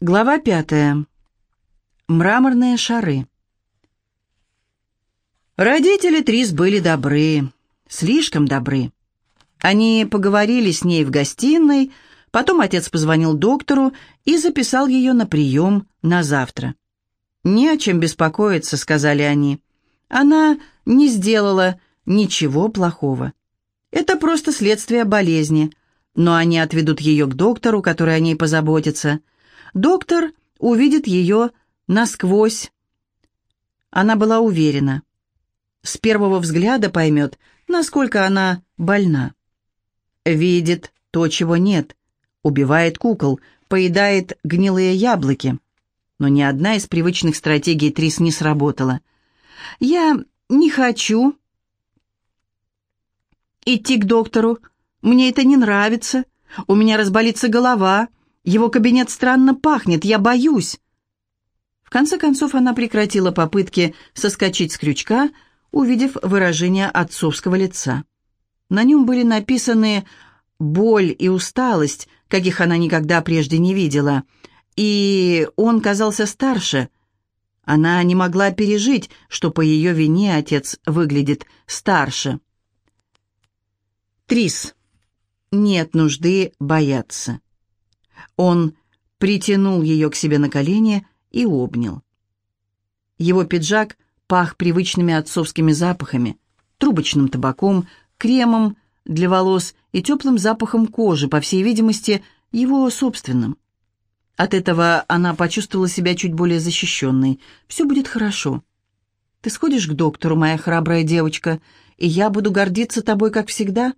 Глава пятая. Мраморные шары. Родители Трис были добры, слишком добры. Они поговорили с ней в гостиной, потом отец позвонил доктору и записал ее на прием на завтра. «Не о чем беспокоиться», — сказали они. «Она не сделала ничего плохого. Это просто следствие болезни, но они отведут ее к доктору, который о ней позаботится». Доктор увидит ее насквозь. Она была уверена. С первого взгляда поймет, насколько она больна. Видит то, чего нет. Убивает кукол, поедает гнилые яблоки. Но ни одна из привычных стратегий Трис не сработала. «Я не хочу идти к доктору. Мне это не нравится. У меня разболится голова. Его кабинет странно пахнет, я боюсь». В конце концов она прекратила попытки соскочить с крючка, увидев выражение отцовского лица. На нем были написаны боль и усталость, каких она никогда прежде не видела, и он казался старше. Она не могла пережить, что по ее вине отец выглядит старше. Трис. Нет нужды бояться. Он притянул ее к себе на колени и обнял. Его пиджак пах привычными отцовскими запахами, трубочным табаком, кремом для волос и теплым запахом кожи, по всей видимости, его собственным. От этого она почувствовала себя чуть более защищенной. «Все будет хорошо. Ты сходишь к доктору, моя храбрая девочка, и я буду гордиться тобой, как всегда?»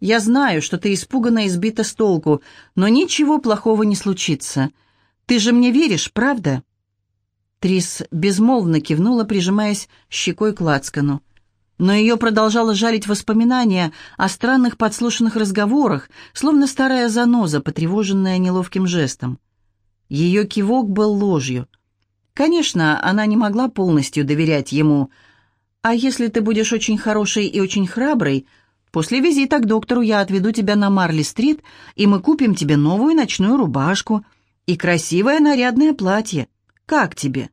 Я знаю, что ты испугана и сбита с толку, но ничего плохого не случится. Ты же мне веришь, правда?» Трис безмолвно кивнула, прижимаясь щекой к лацкану. Но ее продолжало жалить воспоминания о странных подслушанных разговорах, словно старая заноза, потревоженная неловким жестом. Ее кивок был ложью. Конечно, она не могла полностью доверять ему. «А если ты будешь очень хорошей и очень храброй, После визита к доктору я отведу тебя на Марли-стрит, и мы купим тебе новую ночную рубашку и красивое нарядное платье. Как тебе?»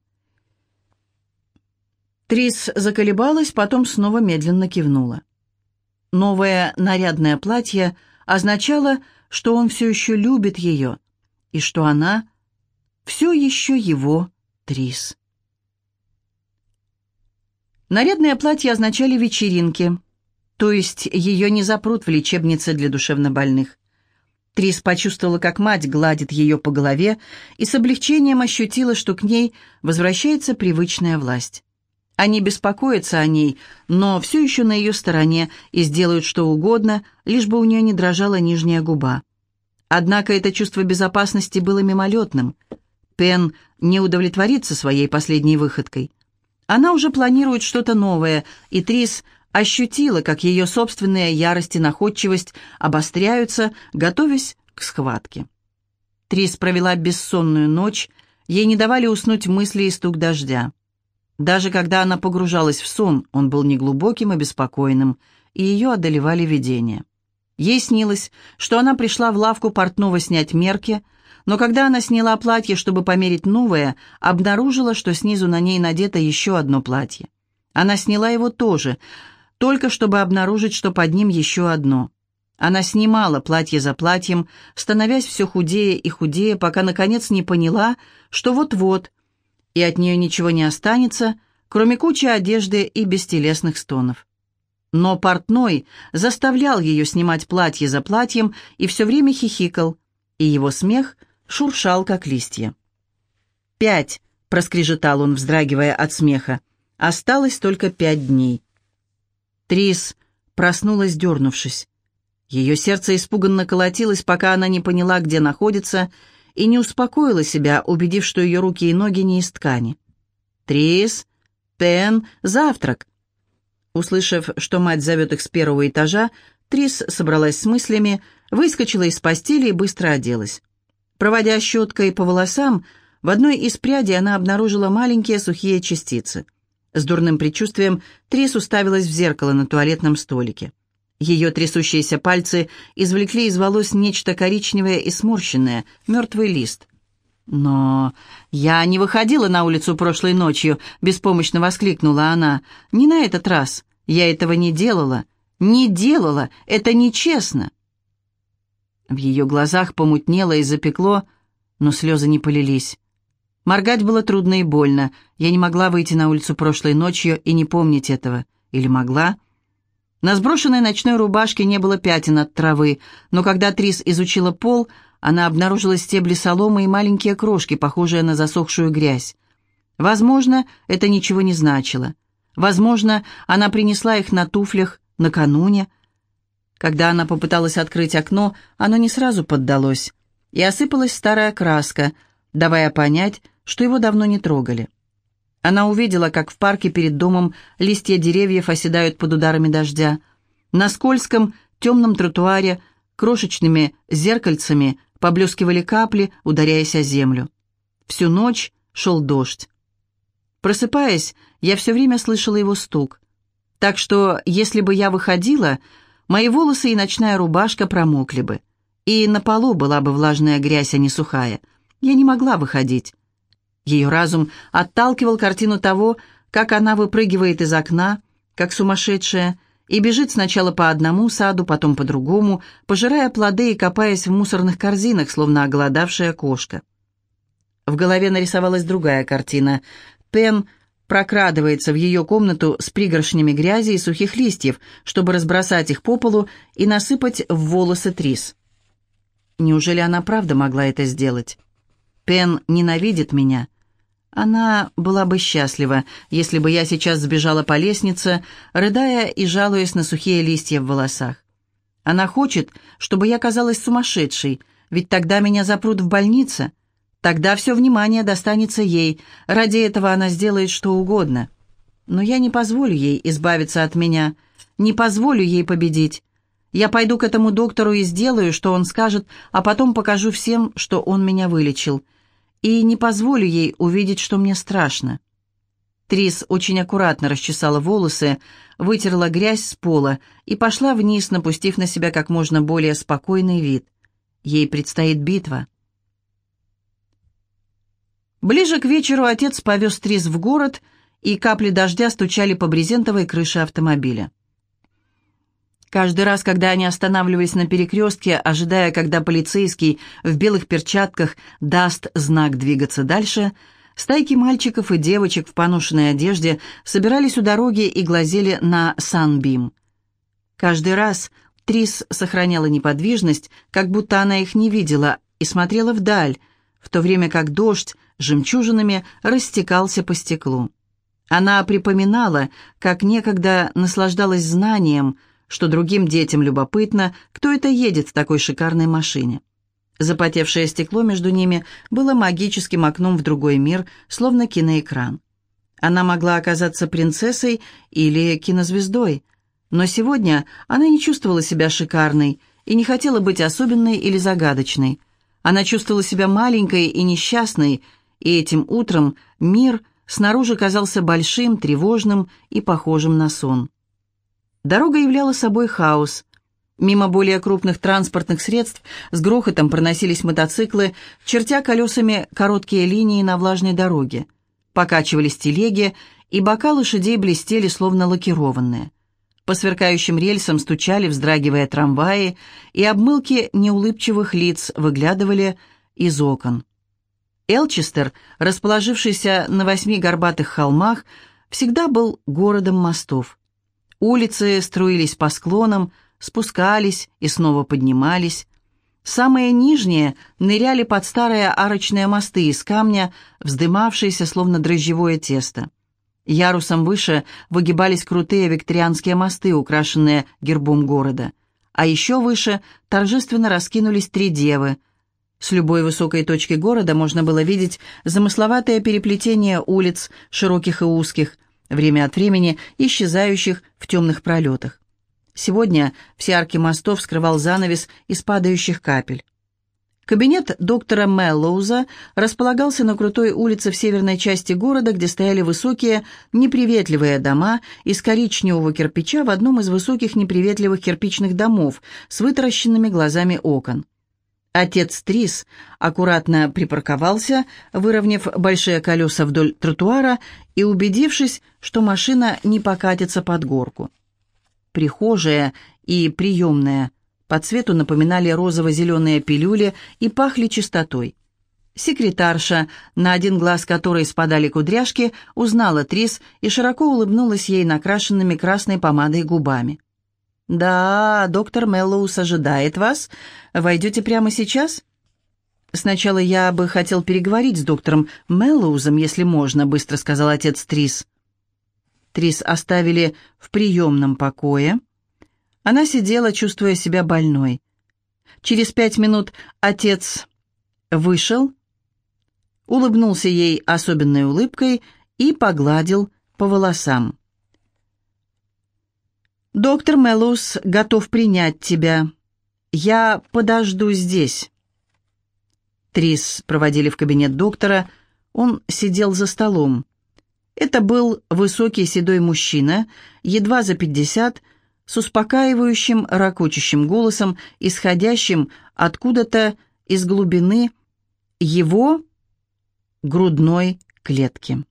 Трис заколебалась, потом снова медленно кивнула. Новое нарядное платье означало, что он все еще любит ее, и что она все еще его Трис. Нарядное платье означали вечеринки, то есть ее не запрут в лечебнице для душевнобольных. Трис почувствовала, как мать гладит ее по голове, и с облегчением ощутила, что к ней возвращается привычная власть. Они беспокоятся о ней, но все еще на ее стороне и сделают что угодно, лишь бы у нее не дрожала нижняя губа. Однако это чувство безопасности было мимолетным. Пен не удовлетворится своей последней выходкой. Она уже планирует что-то новое, и Трис ощутила, как ее собственная ярость и находчивость обостряются, готовясь к схватке. Трис провела бессонную ночь, ей не давали уснуть мысли и стук дождя. Даже когда она погружалась в сон, он был неглубоким и беспокойным, и ее одолевали видения. Ей снилось, что она пришла в лавку портного снять мерки, но когда она сняла платье, чтобы померить новое, обнаружила, что снизу на ней надето еще одно платье. Она сняла его тоже, только чтобы обнаружить, что под ним еще одно. Она снимала платье за платьем, становясь все худее и худее, пока, наконец, не поняла, что вот-вот, и от нее ничего не останется, кроме кучи одежды и бестелесных стонов. Но портной заставлял ее снимать платье за платьем и все время хихикал, и его смех шуршал, как листья. «Пять!» — проскрежетал он, вздрагивая от смеха. «Осталось только пять дней». Трис проснулась, дернувшись. Ее сердце испуганно колотилось, пока она не поняла, где находится, и не успокоила себя, убедив, что ее руки и ноги не из ткани. «Трис, Пен, завтрак!» Услышав, что мать зовет их с первого этажа, Трис собралась с мыслями, выскочила из постели и быстро оделась. Проводя щеткой по волосам, в одной из прядей она обнаружила маленькие сухие частицы — с дурным предчувствием Трис уставилась в зеркало на туалетном столике. Ее трясущиеся пальцы извлекли из волос нечто коричневое и сморщенное, мертвый лист. «Но я не выходила на улицу прошлой ночью», — беспомощно воскликнула она. «Не на этот раз. Я этого не делала. Не делала. Это нечестно». В ее глазах помутнело и запекло, но слезы не полились. Моргать было трудно и больно. Я не могла выйти на улицу прошлой ночью и не помнить этого. Или могла? На сброшенной ночной рубашке не было пятен от травы, но когда Трис изучила пол, она обнаружила стебли соломы и маленькие крошки, похожие на засохшую грязь. Возможно, это ничего не значило. Возможно, она принесла их на туфлях накануне. Когда она попыталась открыть окно, оно не сразу поддалось, и осыпалась старая краска, давая понять, что его давно не трогали. Она увидела, как в парке перед домом листья деревьев оседают под ударами дождя. На скользком, темном тротуаре крошечными зеркальцами поблескивали капли, ударяясь о землю. Всю ночь шел дождь. Просыпаясь, я все время слышала его стук. Так что, если бы я выходила, мои волосы и ночная рубашка промокли бы. И на полу была бы влажная грязь, а не сухая. Я не могла выходить. Ее разум отталкивал картину того, как она выпрыгивает из окна, как сумасшедшая, и бежит сначала по одному саду, потом по другому, пожирая плоды и копаясь в мусорных корзинах, словно оголодавшая кошка. В голове нарисовалась другая картина. Пен прокрадывается в ее комнату с пригоршнями грязи и сухих листьев, чтобы разбросать их по полу и насыпать в волосы Трис. Неужели она правда могла это сделать? Пен ненавидит меня. Она была бы счастлива, если бы я сейчас сбежала по лестнице, рыдая и жалуясь на сухие листья в волосах. Она хочет, чтобы я казалась сумасшедшей, ведь тогда меня запрут в больнице. Тогда все внимание достанется ей, ради этого она сделает что угодно. Но я не позволю ей избавиться от меня, не позволю ей победить. Я пойду к этому доктору и сделаю, что он скажет, а потом покажу всем, что он меня вылечил и не позволю ей увидеть, что мне страшно. Трис очень аккуратно расчесала волосы, вытерла грязь с пола и пошла вниз, напустив на себя как можно более спокойный вид. Ей предстоит битва. Ближе к вечеру отец повез Трис в город, и капли дождя стучали по брезентовой крыше автомобиля. Каждый раз, когда они останавливались на перекрестке, ожидая, когда полицейский в белых перчатках даст знак двигаться дальше, стайки мальчиков и девочек в поношенной одежде собирались у дороги и глазели на Санбим. Каждый раз Трис сохраняла неподвижность, как будто она их не видела, и смотрела вдаль, в то время как дождь жемчужинами растекался по стеклу. Она припоминала, как некогда наслаждалась знанием, что другим детям любопытно, кто это едет в такой шикарной машине. Запотевшее стекло между ними было магическим окном в другой мир, словно киноэкран. Она могла оказаться принцессой или кинозвездой, но сегодня она не чувствовала себя шикарной и не хотела быть особенной или загадочной. Она чувствовала себя маленькой и несчастной, и этим утром мир снаружи казался большим, тревожным и похожим на сон. Дорога являла собой хаос. Мимо более крупных транспортных средств с грохотом проносились мотоциклы, чертя колесами короткие линии на влажной дороге. Покачивались телеги, и бока лошадей блестели, словно лакированные. По сверкающим рельсам стучали, вздрагивая трамваи, и обмылки неулыбчивых лиц выглядывали из окон. Элчестер, расположившийся на восьми горбатых холмах, всегда был городом мостов. Улицы струились по склонам, спускались и снова поднимались. Самые нижние ныряли под старые арочные мосты из камня, вздымавшиеся, словно дрожжевое тесто. Ярусом выше выгибались крутые викторианские мосты, украшенные гербом города. А еще выше торжественно раскинулись три девы. С любой высокой точки города можно было видеть замысловатое переплетение улиц, широких и узких, время от времени исчезающих в темных пролетах. Сегодня все арки мостов скрывал занавес из падающих капель. Кабинет доктора Меллоуза располагался на крутой улице в северной части города, где стояли высокие, неприветливые дома из коричневого кирпича в одном из высоких неприветливых кирпичных домов с вытаращенными глазами окон. Отец Трис аккуратно припарковался, выровняв большие колеса вдоль тротуара и убедившись, что машина не покатится под горку. Прихожая и приемная по цвету напоминали розово-зеленые пилюли и пахли чистотой. Секретарша, на один глаз которой спадали кудряшки, узнала Трис и широко улыбнулась ей накрашенными красной помадой губами. «Да, доктор Меллоус ожидает вас. Войдете прямо сейчас?» «Сначала я бы хотел переговорить с доктором Меллоузом, если можно», — быстро сказал отец Трис. Трис оставили в приемном покое. Она сидела, чувствуя себя больной. Через пять минут отец вышел, улыбнулся ей особенной улыбкой и погладил по волосам. «Доктор Меллоус готов принять тебя. Я подожду здесь». Трис проводили в кабинет доктора. Он сидел за столом. Это был высокий седой мужчина, едва за пятьдесят, с успокаивающим, ракочущим голосом, исходящим откуда-то из глубины его грудной клетки.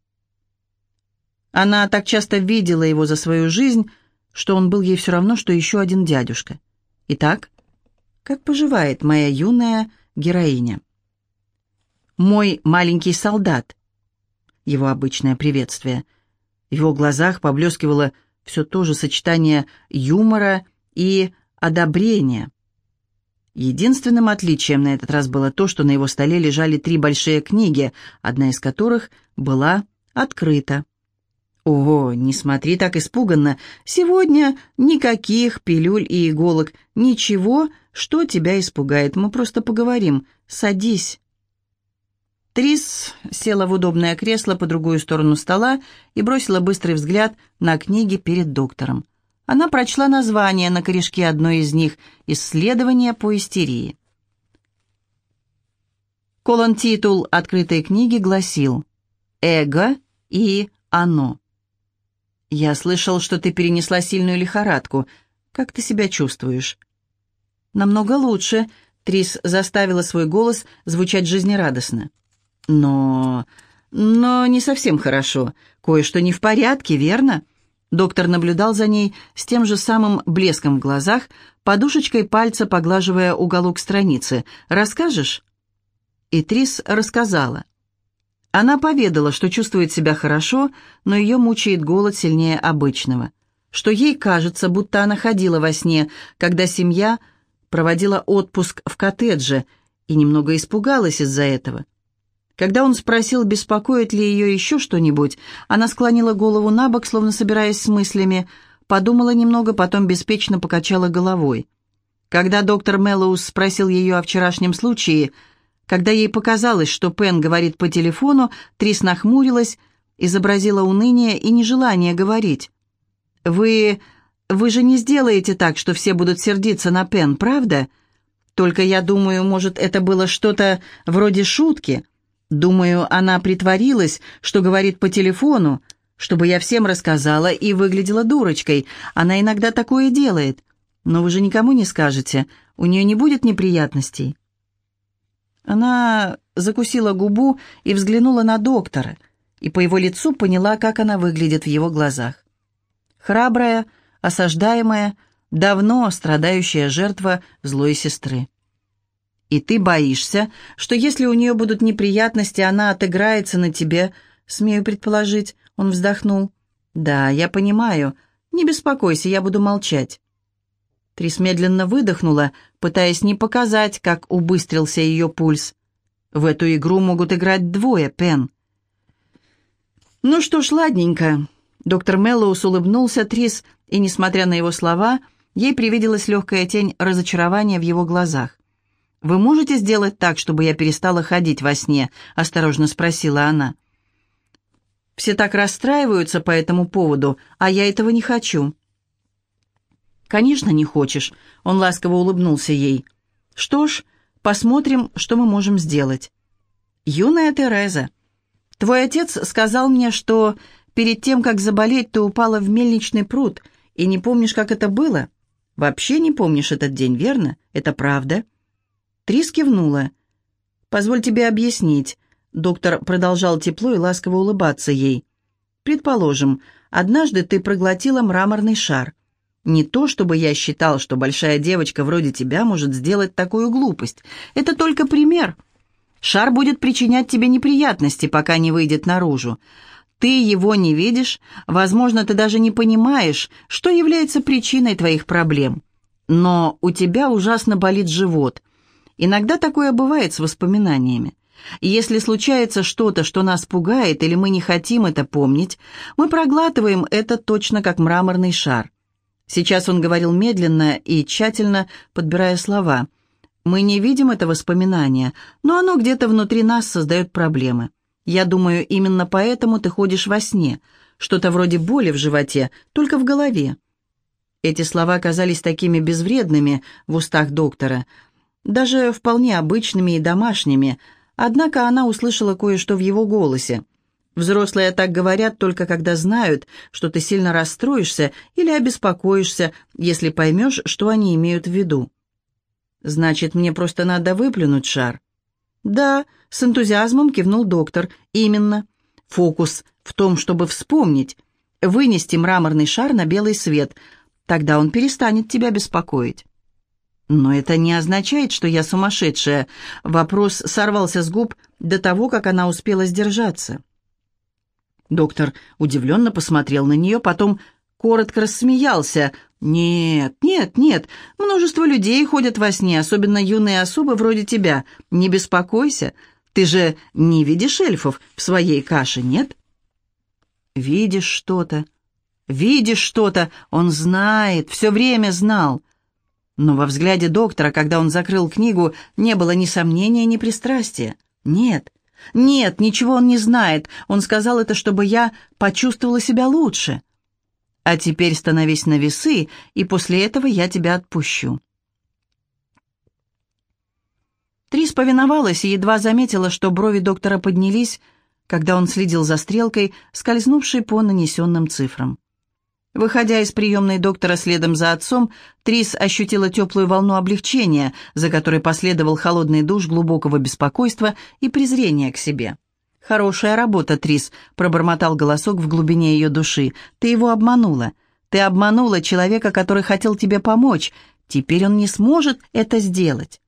Она так часто видела его за свою жизнь, что он был ей все равно, что еще один дядюшка. Итак, как поживает моя юная героиня? «Мой маленький солдат», его обычное приветствие. В его глазах поблескивало все то же сочетание юмора и одобрения. Единственным отличием на этот раз было то, что на его столе лежали три большие книги, одна из которых была открыта. «Ого, не смотри так испуганно. Сегодня никаких пилюль и иголок. Ничего, что тебя испугает. Мы просто поговорим. Садись». Трис села в удобное кресло по другую сторону стола и бросила быстрый взгляд на книги перед доктором. Она прочла название на корешке одной из них «Исследование по истерии». Колон-титул открытой книги гласил «Эго и оно». «Я слышал, что ты перенесла сильную лихорадку. Как ты себя чувствуешь?» «Намного лучше», — Трис заставила свой голос звучать жизнерадостно. «Но... но не совсем хорошо. Кое-что не в порядке, верно?» Доктор наблюдал за ней с тем же самым блеском в глазах, подушечкой пальца поглаживая уголок страницы. «Расскажешь?» И Трис рассказала. Она поведала, что чувствует себя хорошо, но ее мучает голод сильнее обычного, что ей кажется, будто она ходила во сне, когда семья проводила отпуск в коттедже, и немного испугалась из-за этого. Когда он спросил, беспокоит ли ее еще что-нибудь, она склонила голову на бок, словно собираясь с мыслями, подумала немного, потом беспечно покачала головой. Когда доктор Мэллоус спросил ее о вчерашнем случае, когда ей показалось, что Пен говорит по телефону, Трис нахмурилась, изобразила уныние и нежелание говорить. «Вы... вы же не сделаете так, что все будут сердиться на Пен, правда? Только я думаю, может, это было что-то вроде шутки. Думаю, она притворилась, что говорит по телефону, чтобы я всем рассказала и выглядела дурочкой. Она иногда такое делает. Но вы же никому не скажете, у нее не будет неприятностей». Она закусила губу и взглянула на доктора, и по его лицу поняла, как она выглядит в его глазах. Храбрая, осаждаемая, давно страдающая жертва злой сестры. «И ты боишься, что если у нее будут неприятности, она отыграется на тебе?» «Смею предположить», — он вздохнул. «Да, я понимаю. Не беспокойся, я буду молчать». Трис медленно выдохнула, пытаясь не показать, как убыстрился ее пульс. В эту игру могут играть двое, Пен. «Ну что ж, ладненько». Доктор Меллоус улыбнулся Трис, и, несмотря на его слова, ей привиделась легкая тень разочарования в его глазах. «Вы можете сделать так, чтобы я перестала ходить во сне?» — осторожно спросила она. «Все так расстраиваются по этому поводу, а я этого не хочу». «Конечно, не хочешь», — он ласково улыбнулся ей. «Что ж, посмотрим, что мы можем сделать». «Юная Тереза, твой отец сказал мне, что перед тем, как заболеть, ты упала в мельничный пруд, и не помнишь, как это было? Вообще не помнишь этот день, верно? Это правда?» Трис кивнула. «Позволь тебе объяснить». Доктор продолжал тепло и ласково улыбаться ей. «Предположим, однажды ты проглотила мраморный шар. Не то, чтобы я считал, что большая девочка вроде тебя может сделать такую глупость. Это только пример. Шар будет причинять тебе неприятности, пока не выйдет наружу. Ты его не видишь, возможно, ты даже не понимаешь, что является причиной твоих проблем. Но у тебя ужасно болит живот. Иногда такое бывает с воспоминаниями. Если случается что-то, что нас пугает, или мы не хотим это помнить, мы проглатываем это точно как мраморный шар. Сейчас он говорил медленно и тщательно, подбирая слова. Мы не видим это воспоминание, но оно где-то внутри нас создает проблемы. Я думаю, именно поэтому ты ходишь во сне. Что-то вроде боли в животе, только в голове. Эти слова казались такими безвредными в устах доктора, даже вполне обычными и домашними, однако она услышала кое-что в его голосе. Взрослые так говорят только когда знают, что ты сильно расстроишься или обеспокоишься, если поймешь, что они имеют в виду. «Значит, мне просто надо выплюнуть шар?» «Да», — с энтузиазмом кивнул доктор. «Именно. Фокус в том, чтобы вспомнить, вынести мраморный шар на белый свет. Тогда он перестанет тебя беспокоить». «Но это не означает, что я сумасшедшая». Вопрос сорвался с губ до того, как она успела сдержаться. Доктор удивленно посмотрел на нее, потом коротко рассмеялся. «Нет, нет, нет, множество людей ходят во сне, особенно юные особы вроде тебя. Не беспокойся, ты же не видишь эльфов в своей каше, нет?» «Видишь что-то, видишь что-то, он знает, все время знал». Но во взгляде доктора, когда он закрыл книгу, не было ни сомнения, ни пристрастия. «Нет, нет, ничего он не знает. Он сказал это, чтобы я почувствовала себя лучше». А теперь становись на весы, и после этого я тебя отпущу». Трис повиновалась и едва заметила, что брови доктора поднялись, когда он следил за стрелкой, скользнувшей по нанесенным цифрам. Выходя из приемной доктора следом за отцом, Трис ощутила теплую волну облегчения, за которой последовал холодный душ глубокого беспокойства и презрения к себе. «Хорошая работа, Трис», — пробормотал голосок в глубине ее души. «Ты его обманула. Ты обманула человека, который хотел тебе помочь. Теперь он не сможет это сделать».